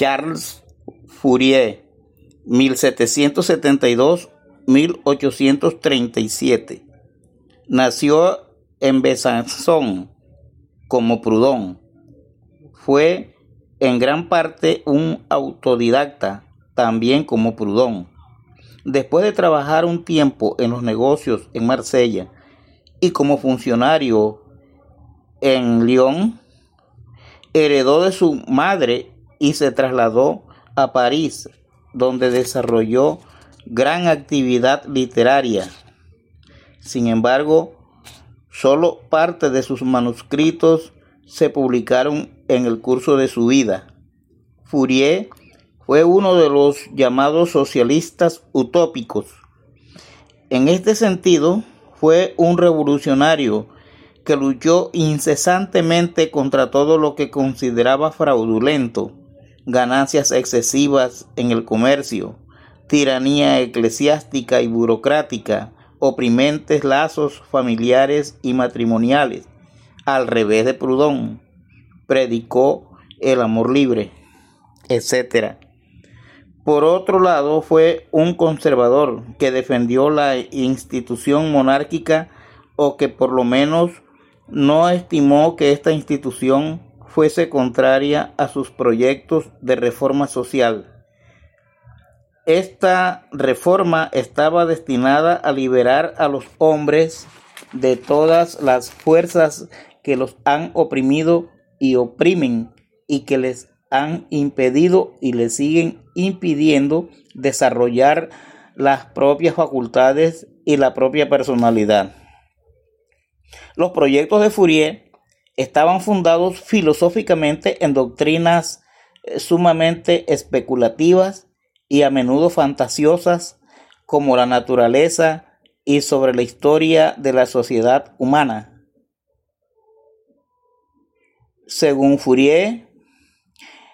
Charles Fourier, 1772-1837. Nació en Besançon como Proudhon. Fue en gran parte un autodidacta, también como Proudhon. Después de trabajar un tiempo en los negocios en Marsella y como funcionario en Lyon, heredó de su madre y se trasladó a París, donde desarrolló gran actividad literaria. Sin embargo, solo parte de sus manuscritos se publicaron en el curso de su vida. Fourier fue uno de los llamados socialistas utópicos. En este sentido, fue un revolucionario que luchó incesantemente contra todo lo que consideraba fraudulento, ganancias excesivas en el comercio, tiranía eclesiástica y burocrática, oprimentes lazos familiares y matrimoniales. Al revés de Proudhon, predicó el amor libre, etc. Por otro lado, fue un conservador que defendió la institución monárquica o que por lo menos no estimó que esta institución fuese contraria a sus proyectos de reforma social. Esta reforma estaba destinada a liberar a los hombres de todas las fuerzas que los han oprimido y oprimen y que les han impedido y les siguen impidiendo desarrollar las propias facultades y la propia personalidad. Los proyectos de Fourier estaban fundados filosóficamente en doctrinas eh, sumamente especulativas y a menudo fantasiosas como la naturaleza y sobre la historia de la sociedad humana. Según Fourier,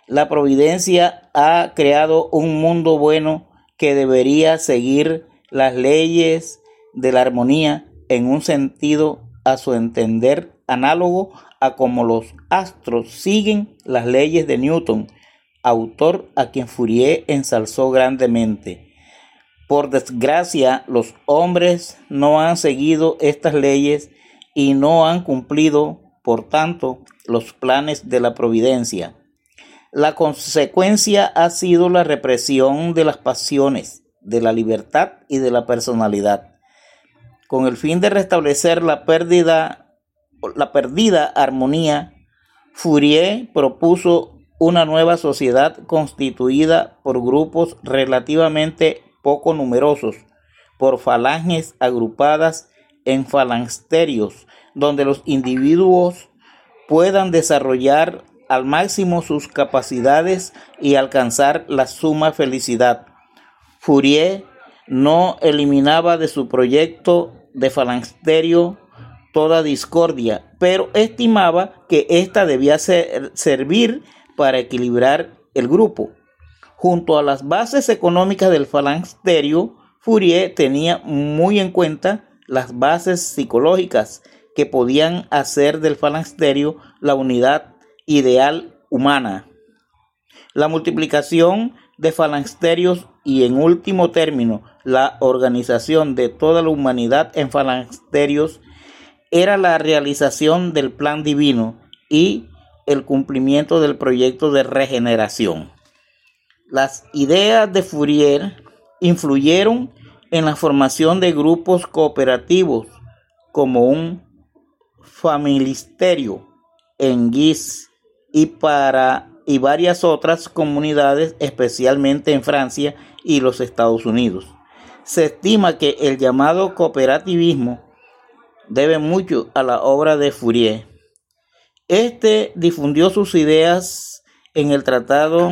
la providencia ha creado un mundo bueno que debería seguir las leyes de la armonía en un sentido a su entender análogo a como los astros siguen las leyes de Newton, autor a quien Fourier ensalzó grandemente. Por desgracia, los hombres no han seguido estas leyes y no han cumplido, por tanto, los planes de la providencia. La consecuencia ha sido la represión de las pasiones, de la libertad y de la personalidad con el fin de restablecer la pérdida, la perdida armonía, Fourier propuso una nueva sociedad constituida por grupos relativamente poco numerosos, por falanges agrupadas en falangsterios, donde los individuos puedan desarrollar al máximo sus capacidades y alcanzar la suma felicidad. Fourier no eliminaba de su proyecto de falansterio toda discordia, pero estimaba que ésta debía servir para equilibrar el grupo. Junto a las bases económicas del falansterio, Fourier tenía muy en cuenta las bases psicológicas que podían hacer del falansterio la unidad ideal humana. La multiplicación de falansterios y en último término la organización de toda la humanidad en falansterios era la realización del plan divino y el cumplimiento del proyecto de regeneración. Las ideas de Fourier influyeron en la formación de grupos cooperativos como un familisterio en Guise y para y varias otras comunidades, especialmente en Francia y los Estados Unidos. Se estima que el llamado cooperativismo debe mucho a la obra de Fourier. Este difundió sus ideas en el tratado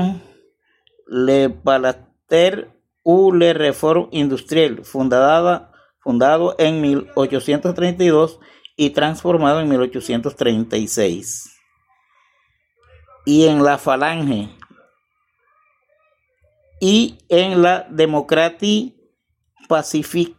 Le Palater ou le Réforme Industrielle, fundada, fundado en 1832 y transformado en 1836 y en la Falange y en la Democratie Pacifique